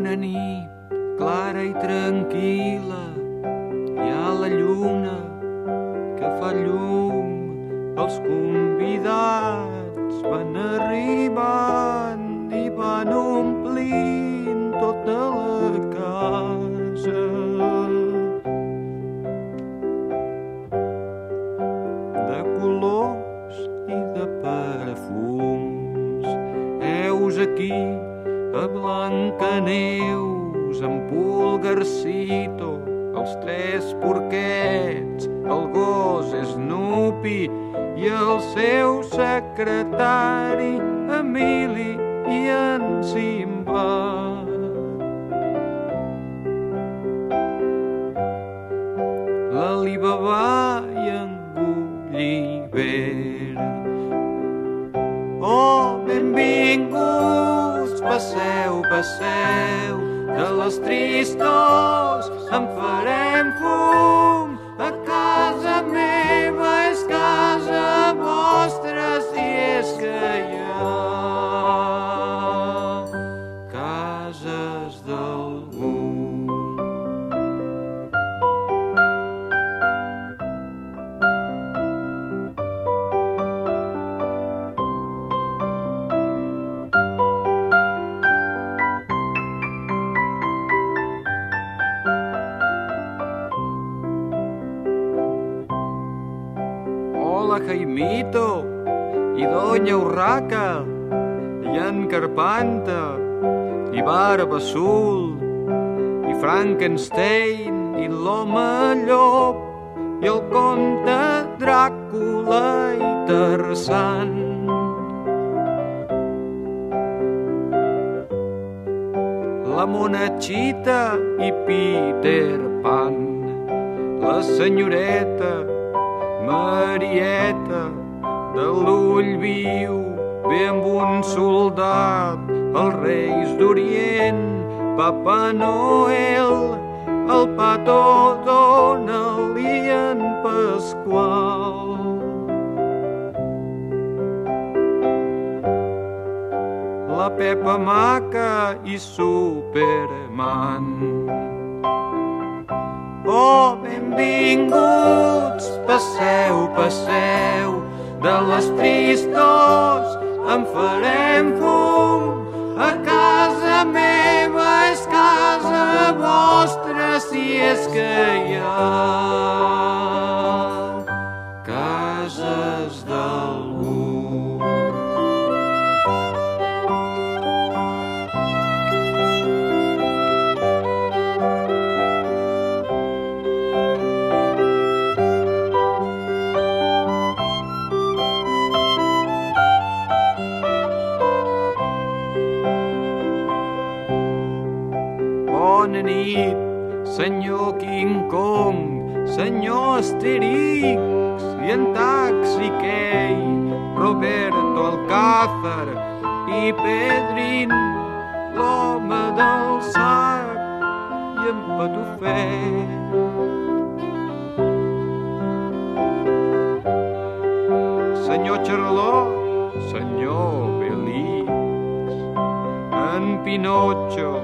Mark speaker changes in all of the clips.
Speaker 1: una nit clara i tranquil·la hi ha la lluna que fa llum els convidats van arribant i van omplint tota la casa. De colors i de perfums. Heus aquí a Blancaneus, en Pulgarcito, els tres porquets, el gos Snoopy i el seu secretari Emili i en Simba. L'Alibaba i en Gulliver. Passeu, passeu, de les tristors en farem fum. Jaimito, i Doña Urraca, i en Carpanta, i Barba Azul, i Frankenstein, i l'home llop, i el conte Dràcula i Tarzan. La monachita i Peter Pan, la senyoreta Marieta de l'ull viu ve amb un soldat. Els reis d'Orient Papa Noel el Pato Donald i en Pasqual. La Pepa Maca i Superman Oh, benvinguts, passeu, passeu, de les tristors en farem fum. A casa meva és casa vostra si és que hi ha Asterix i en Taxi Key, Roberto Alcázar i Pedrin, l'home del sac i en Patufet. Senyor Charlot, senyor Belix, en Pinotxo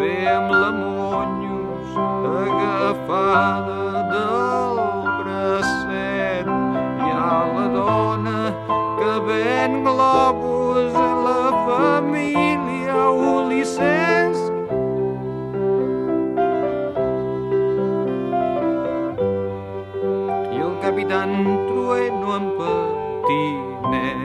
Speaker 1: ve amb la Monyos agafada ven globus a la família Ulisses. I el capitán Trueno en patinet.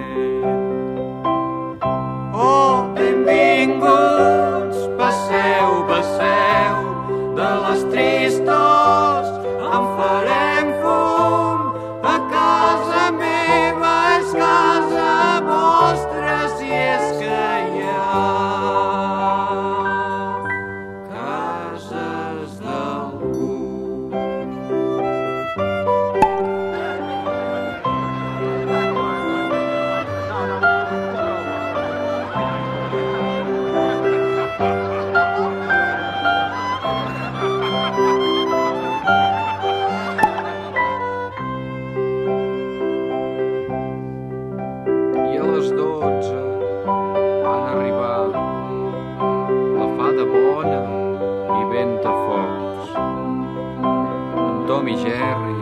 Speaker 1: Tom i Jerry,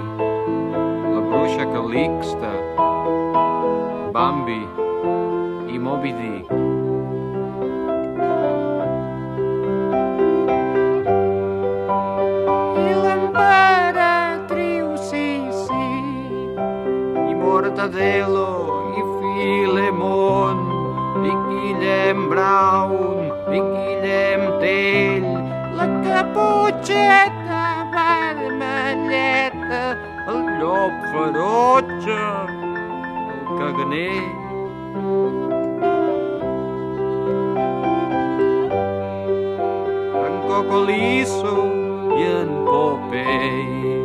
Speaker 1: la bruixa Calixta, Bambi i Moby Dick. I l'emperatriu Sissi, i Mortadelo, i Filemon, i Guillem Brown, i Guillem Tell, la caputxeta llop ferotge, el caganer. En Cocolisso i en Popeye.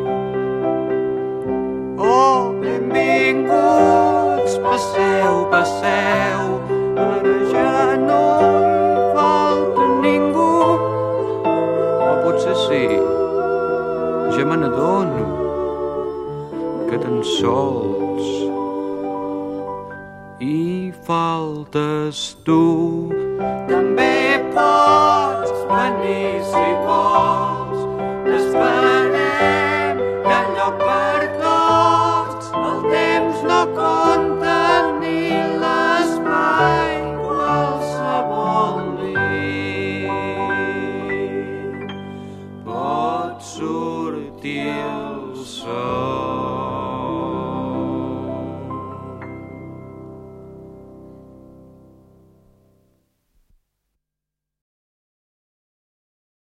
Speaker 1: Oh, benvinguts, passeu, passeu, sols hi faltes tu. També pots venir si vols, t'esperem, hi ha lloc per tots, el temps no compta ni l'espai, qualsevol nit. Pots sortir